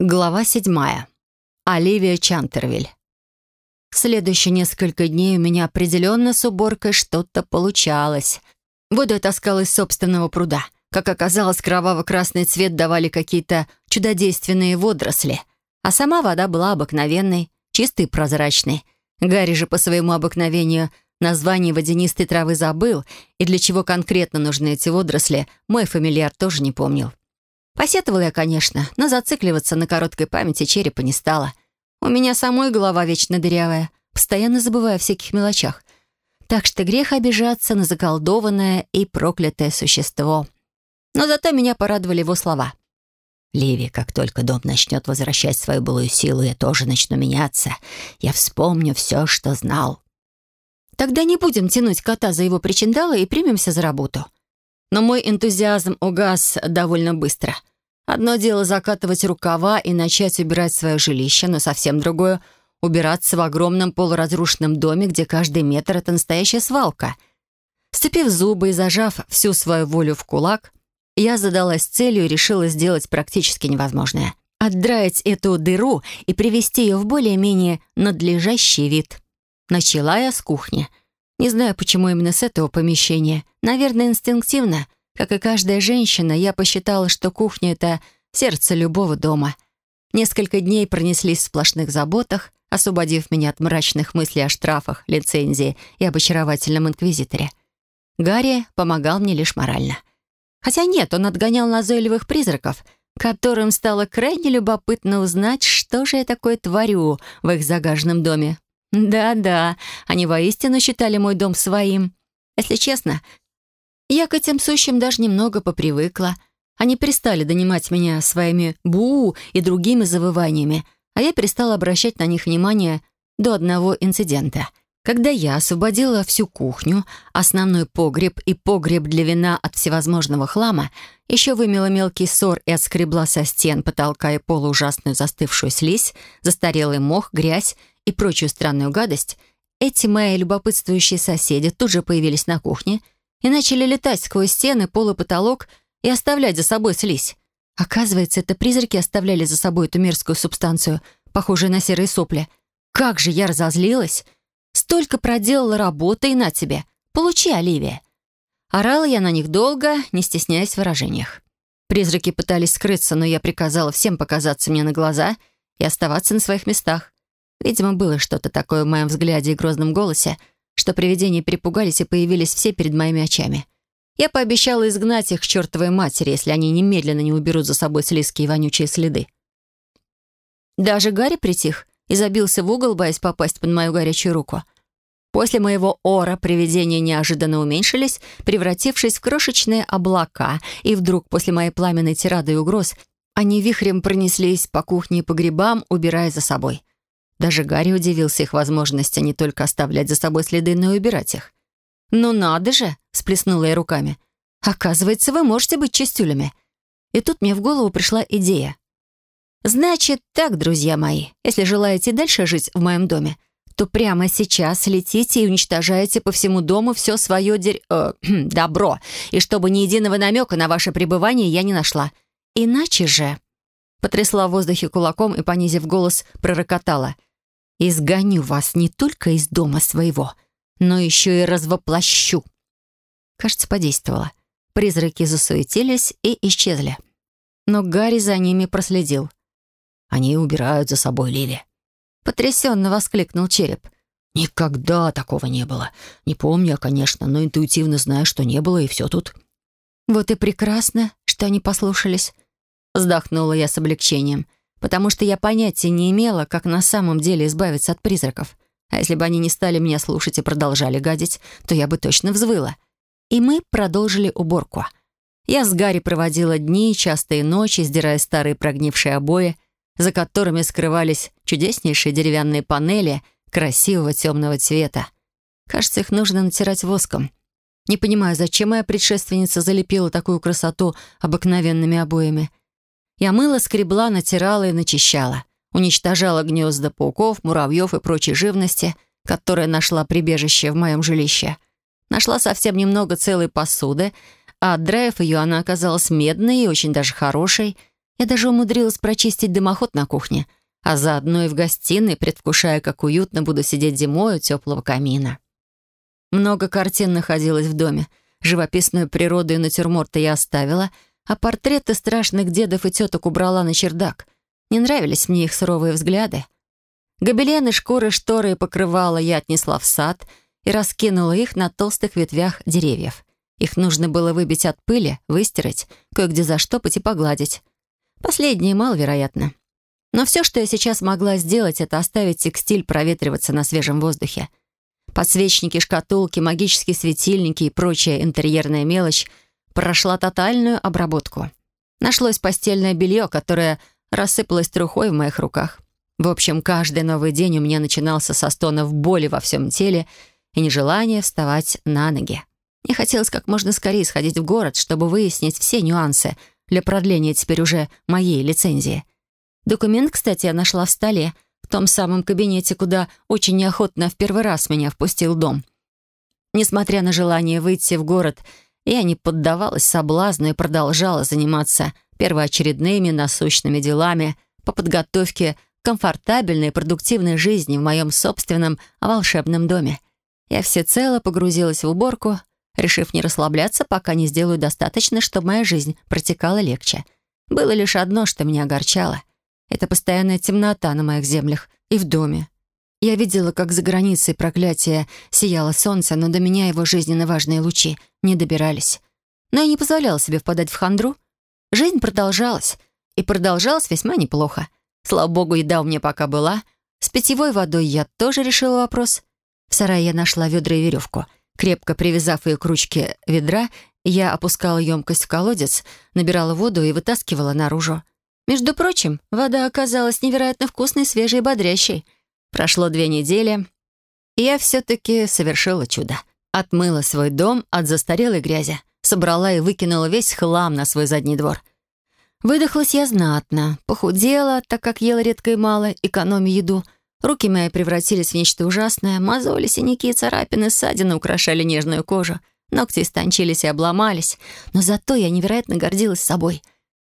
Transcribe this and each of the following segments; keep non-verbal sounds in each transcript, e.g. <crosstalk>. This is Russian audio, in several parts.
Глава седьмая. Оливия Чантервиль. Следующие несколько дней у меня определенно с уборкой что-то получалось. Воду я таскала из собственного пруда. Как оказалось, кроваво-красный цвет давали какие-то чудодейственные водоросли. А сама вода была обыкновенной, чистой и прозрачной. Гарри же по своему обыкновению название водянистой травы забыл, и для чего конкретно нужны эти водоросли, мой фамильяр тоже не помнил. Посетовала я, конечно, но зацикливаться на короткой памяти черепа не стала. У меня самой голова вечно дырявая, постоянно забывая о всяких мелочах. Так что грех обижаться на заколдованное и проклятое существо. Но зато меня порадовали его слова. «Ливи, как только дом начнет возвращать свою былую силу, я тоже начну меняться. Я вспомню все, что знал». «Тогда не будем тянуть кота за его причиндалы и примемся за работу». Но мой энтузиазм угас довольно быстро — Одно дело закатывать рукава и начать убирать свое жилище, но совсем другое — убираться в огромном полуразрушенном доме, где каждый метр — это настоящая свалка. Сцепив зубы и зажав всю свою волю в кулак, я задалась целью и решила сделать практически невозможное — отдраить эту дыру и привести ее в более-менее надлежащий вид. Начала я с кухни. Не знаю, почему именно с этого помещения. Наверное, инстинктивно — как и каждая женщина, я посчитала, что кухня — это сердце любого дома. Несколько дней пронеслись в сплошных заботах, освободив меня от мрачных мыслей о штрафах, лицензии и об очаровательном инквизиторе. Гарри помогал мне лишь морально. Хотя нет, он отгонял назойливых призраков, которым стало крайне любопытно узнать, что же я такое творю в их загаженном доме. Да-да, они воистину считали мой дом своим. Если честно, я к этим сущим даже немного попривыкла. Они перестали донимать меня своими «бу» и другими завываниями, а я перестала обращать на них внимание до одного инцидента. Когда я освободила всю кухню, основной погреб и погреб для вина от всевозможного хлама, еще вымела мелкий ссор и отскребла со стен, потолка и пола ужасную застывшую слизь, застарелый мох, грязь и прочую странную гадость, эти мои любопытствующие соседи тут же появились на кухне — и начали летать сквозь стены, пол и потолок и оставлять за собой слизь. Оказывается, это призраки оставляли за собой эту мерзкую субстанцию, похожую на серые сопли. Как же я разозлилась! Столько проделала работы и на тебе. Получи, Оливия. Орала я на них долго, не стесняясь в выражениях. Призраки пытались скрыться, но я приказала всем показаться мне на глаза и оставаться на своих местах. Видимо, было что-то такое в моем взгляде и грозном голосе, что привидения перепугались и появились все перед моими очами. Я пообещала изгнать их к чертовой матери, если они немедленно не уберут за собой слизкие и вонючие следы. Даже Гарри притих и забился в угол, боясь попасть под мою горячую руку. После моего ора привидения неожиданно уменьшились, превратившись в крошечные облака, и вдруг после моей пламенной тирады и угроз они вихрем пронеслись по кухне и погребам, убирая за собой. Даже Гарри удивился их возможности не только оставлять за собой следы, но и убирать их. «Ну надо же!» — сплеснула я руками. «Оказывается, вы можете быть чистюлями». И тут мне в голову пришла идея. «Значит так, друзья мои, если желаете дальше жить в моем доме, то прямо сейчас летите и уничтожаете по всему дому все свое дерь... Э, <clears throat> добро, и чтобы ни единого намека на ваше пребывание я не нашла. Иначе же...» Потрясла в воздухе кулаком и, понизив голос, пророкотала — Изгоню вас не только из дома своего, но еще и развоплощу». Кажется, подействовало. Призраки засуетились и исчезли. Но Гарри за ними проследил. «Они убирают за собой Лили». Потрясенно воскликнул череп. «Никогда такого не было. Не помню, конечно, но интуитивно знаю, что не было, и все тут». «Вот и прекрасно, что они послушались», — вздохнула я с облегчением потому что я понятия не имела, как на самом деле избавиться от призраков. А если бы они не стали меня слушать и продолжали гадить, то я бы точно взвыла. И мы продолжили уборку. Я с Гарри проводила дни, частые ночи, сдирая старые прогнившие обои, за которыми скрывались чудеснейшие деревянные панели красивого темного цвета. Кажется, их нужно натирать воском. Не понимаю, зачем моя предшественница залепила такую красоту обыкновенными обоями. Я мыла, скребла, натирала и начищала. Уничтожала гнезда пауков, муравьев и прочей живности, которая нашла прибежище в моем жилище. Нашла совсем немного целой посуды, а отдраив ее, она оказалась медной и очень даже хорошей. Я даже умудрилась прочистить дымоход на кухне, а заодно и в гостиной, предвкушая, как уютно буду сидеть зимой у теплого камина. Много картин находилось в доме. Живописную природу и натюрморты я оставила, а портреты страшных дедов и теток убрала на чердак. Не нравились мне их суровые взгляды. Гобелены, шкуры, шторы и покрывала я отнесла в сад и раскинула их на толстых ветвях деревьев. Их нужно было выбить от пыли, выстирать, кое-где заштопать и погладить. Последнее маловероятно. Но все, что я сейчас могла сделать, это оставить текстиль проветриваться на свежем воздухе. Подсвечники, шкатулки, магические светильники и прочая интерьерная мелочь прошла тотальную обработку. Нашлось постельное белье, которое рассыпалось трухой в моих руках. В общем, каждый новый день у меня начинался со стонов боли во всем теле и нежелания вставать на ноги. Мне хотелось как можно скорее сходить в город, чтобы выяснить все нюансы для продления теперь уже моей лицензии. Документ, кстати, я нашла в столе, в том самом кабинете, куда очень неохотно в первый раз меня впустил дом. Несмотря на желание выйти в город, я не поддавалась соблазну и продолжала заниматься первоочередными насущными делами по подготовке комфортабельной и продуктивной жизни в моем собственном волшебном доме. Я всецело погрузилась в уборку, решив не расслабляться, пока не сделаю достаточно, чтобы моя жизнь протекала легче. Было лишь одно, что меня огорчало. Это постоянная темнота на моих землях и в доме. Я видела, как за границей проклятия сияло солнце, но до меня его жизненно важные лучи не добирались. Но я не позволяла себе впадать в хандру. Жизнь продолжалась, и продолжалась весьма неплохо. Слава богу, еда у меня пока была. С питьевой водой я тоже решила вопрос. В сарае я нашла ведра и веревку — Крепко привязав ее к ручке ведра, я опускала емкость в колодец, набирала воду и вытаскивала наружу. Между прочим, вода оказалась невероятно вкусной, свежей и бодрящей. Прошло две недели, и я все-таки совершила чудо. Отмыла свой дом от застарелой грязи, собрала и выкинула весь хлам на свой задний двор. Выдохлась я знатно, похудела, так как ела редко и мало, экономя еду — Руки мои превратились в нечто ужасное. Мозоли, синяки, царапины, ссадины украшали нежную кожу. Ногти истончились и обломались. Но зато я невероятно гордилась собой.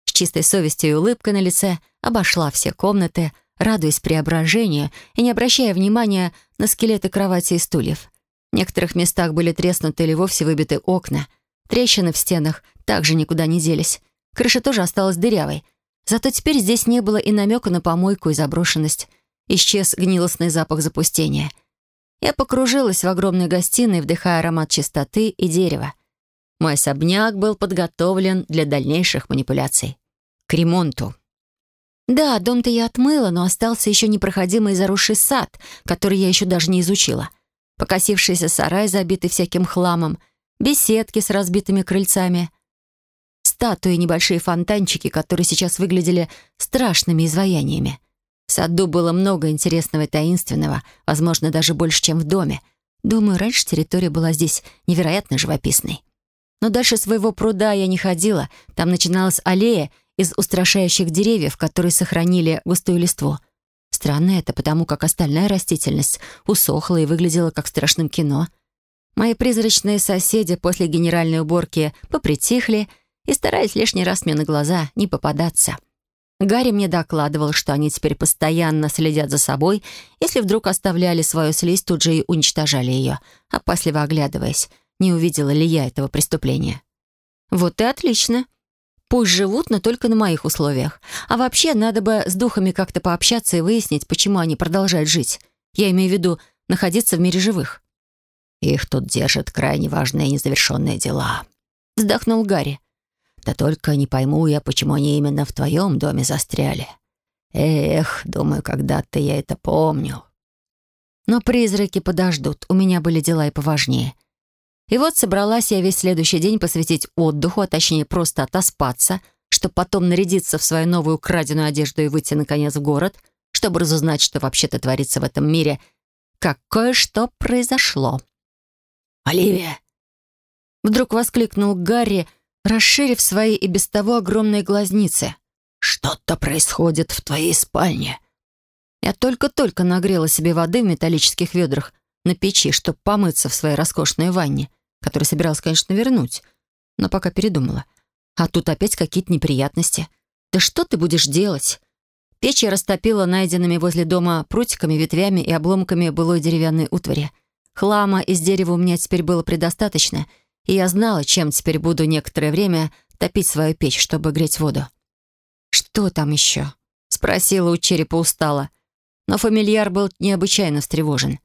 С чистой совестью и улыбкой на лице обошла все комнаты, радуясь преображению и не обращая внимания на скелеты кровати и стульев. В некоторых местах были треснуты или вовсе выбиты окна. Трещины в стенах также никуда не делись. Крыша тоже осталась дырявой. Зато теперь здесь не было и намека на помойку и заброшенность. Исчез гнилостный запах запустения. Я покружилась в огромной гостиной, вдыхая аромат чистоты и дерева. Мой особняк был подготовлен для дальнейших манипуляций. К ремонту. Да, дом-то я отмыла, но остался еще непроходимый заросший сад, который я еще даже не изучила. Покосившийся сарай, забитый всяким хламом, беседки с разбитыми крыльцами, статуи, небольшие фонтанчики, которые сейчас выглядели страшными изваяниями. В саду было много интересного и таинственного, возможно, даже больше, чем в доме. Думаю, раньше территория была здесь невероятно живописной. Но дальше своего пруда я не ходила. Там начиналась аллея из устрашающих деревьев, которые сохранили густую листву. Странно это, потому как остальная растительность усохла и выглядела как в страшном кино. Мои призрачные соседи после генеральной уборки попритихли и старались лишний раз мне на глаза не попадаться. Гарри мне докладывал, что они теперь постоянно следят за собой, если вдруг оставляли свою слизь, тут же и уничтожали ее, опасливо оглядываясь, не увидела ли я этого преступления. Вот и отлично. Пусть живут, но только на моих условиях. А вообще, надо бы с духами как-то пообщаться и выяснить, почему они продолжают жить. Я имею в виду находиться в мире живых. «Их тут держат крайне важные незавершенные дела», — вздохнул Гарри. Да только не пойму я, почему они именно в твоем доме застряли. Эх, думаю, когда-то я это помню. Но призраки подождут, у меня были дела и поважнее. И вот собралась я весь следующий день посвятить отдыху, а точнее просто отоспаться, чтобы потом нарядиться в свою новую краденую одежду и выйти, наконец, в город, чтобы разузнать, что вообще-то творится в этом мире, как кое-что произошло. «Оливия!» Вдруг воскликнул Гарри, расширив свои и без того огромные глазницы. «Что-то происходит в твоей спальне». Я только-только нагрела себе воды в металлических ведрах на печи, чтобы помыться в своей роскошной ванне, которую собиралась, конечно, вернуть, но пока передумала. А тут опять какие-то неприятности. «Да что ты будешь делать?» Печь я растопила найденными возле дома прутиками, ветвями и обломками былой деревянной утвари. Хлама из дерева у меня теперь было предостаточно, и я знала, чем теперь буду некоторое время топить свою печь, чтобы греть воду. «Что там еще?» — спросила у черепа устало. Но фамильяр был необычайно встревожен.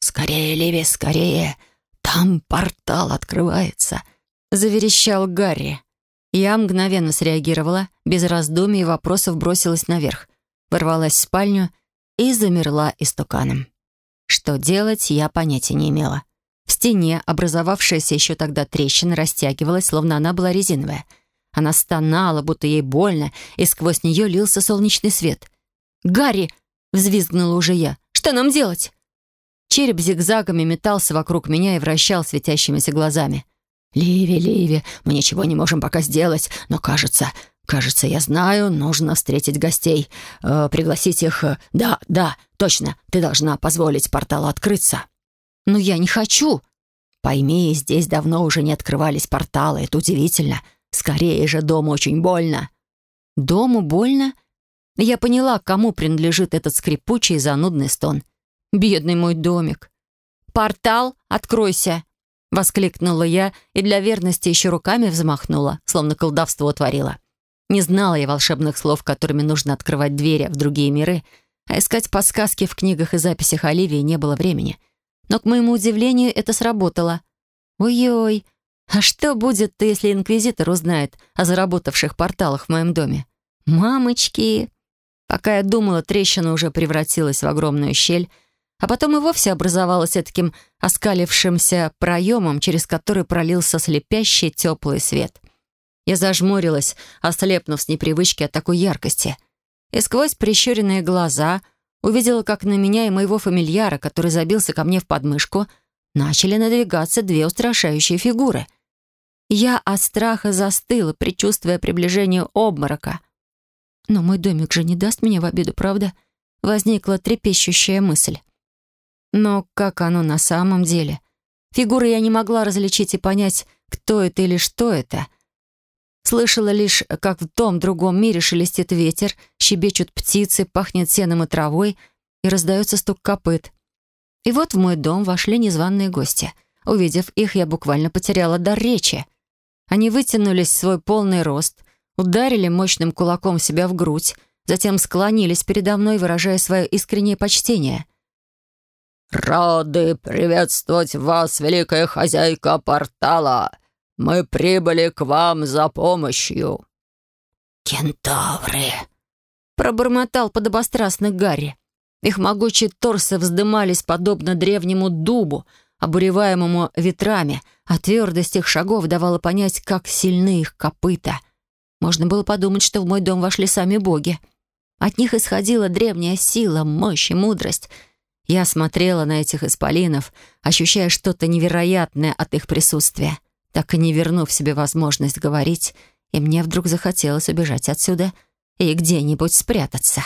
«Скорее, Ливи, скорее! Там портал открывается!» — заверещал Гарри. Я мгновенно среагировала, без раздумий и вопросов бросилась наверх ворвалась в спальню и замерла истуканом. Что делать, я понятия не имела. В стене образовавшаяся еще тогда трещина растягивалась, словно она была резиновая. Она стонала, будто ей больно, и сквозь нее лился солнечный свет. «Гарри!» — взвизгнула уже я. «Что нам делать?» Череп зигзагами метался вокруг меня и вращал светящимися глазами. «Ливи, Ливи, мы ничего не можем пока сделать, но, кажется, «Кажется, я знаю, нужно встретить гостей, э, пригласить их... Э, да, да, точно, ты должна позволить порталу открыться». «Но я не хочу». «Пойми, здесь давно уже не открывались порталы, это удивительно. Скорее же, дому очень больно». «Дому больно?» Я поняла, кому принадлежит этот скрипучий занудный стон. «Бедный мой домик». «Портал, откройся!» — воскликнула я и для верности еще руками взмахнула, словно колдовство творила. Не знала я волшебных слов, которыми нужно открывать двери в другие миры, а искать подсказки в книгах и записях Оливии не было времени. Но, к моему удивлению, это сработало. Ой-ой, а что будет-то, если Инквизитор узнает о заработавших порталах в моем доме? Мамочки! Пока я думала, трещина уже превратилась в огромную щель, а потом и вовсе образовалась таким оскалившимся проемом, через который пролился слепящий теплый свет. Я зажмурилась, ослепнув с непривычки от такой яркости. И сквозь прищуренные глаза увидела, как на меня и моего фамильяра, который забился ко мне в подмышку, начали надвигаться две устрашающие фигуры. Я от страха застыла, предчувствуя приближение обморока. Но мой домик же не даст меня в обиду, правда? Возникла трепещущая мысль. Но как оно на самом деле? Фигуры я не могла различить и понять, кто это или что это — Слышала лишь, как в том другом мире шелестит ветер, щебечут птицы, пахнет сеном и травой, и раздается стук копыт. И вот в мой дом вошли незваные гости. Увидев их, я буквально потеряла дар речи. Они вытянулись в свой полный рост, ударили мощным кулаком себя в грудь, затем склонились передо мной, выражая свое искреннее почтение. «Рады приветствовать вас, великая хозяйка портала!» Мы прибыли к вам за помощью». «Кентавры!» — пробормотал подобострастно Гарри. Их могучие торсы вздымались подобно древнему дубу, обуреваемому ветрами, а твердость их шагов давала понять, как сильны их копыта. Можно было подумать, что в мой дом вошли сами боги. От них исходила древняя сила, мощь и мудрость. Я смотрела на этих исполинов, ощущая что-то невероятное от их присутствия так и не вернув себе возможность говорить, и мне вдруг захотелось убежать отсюда и где-нибудь спрятаться.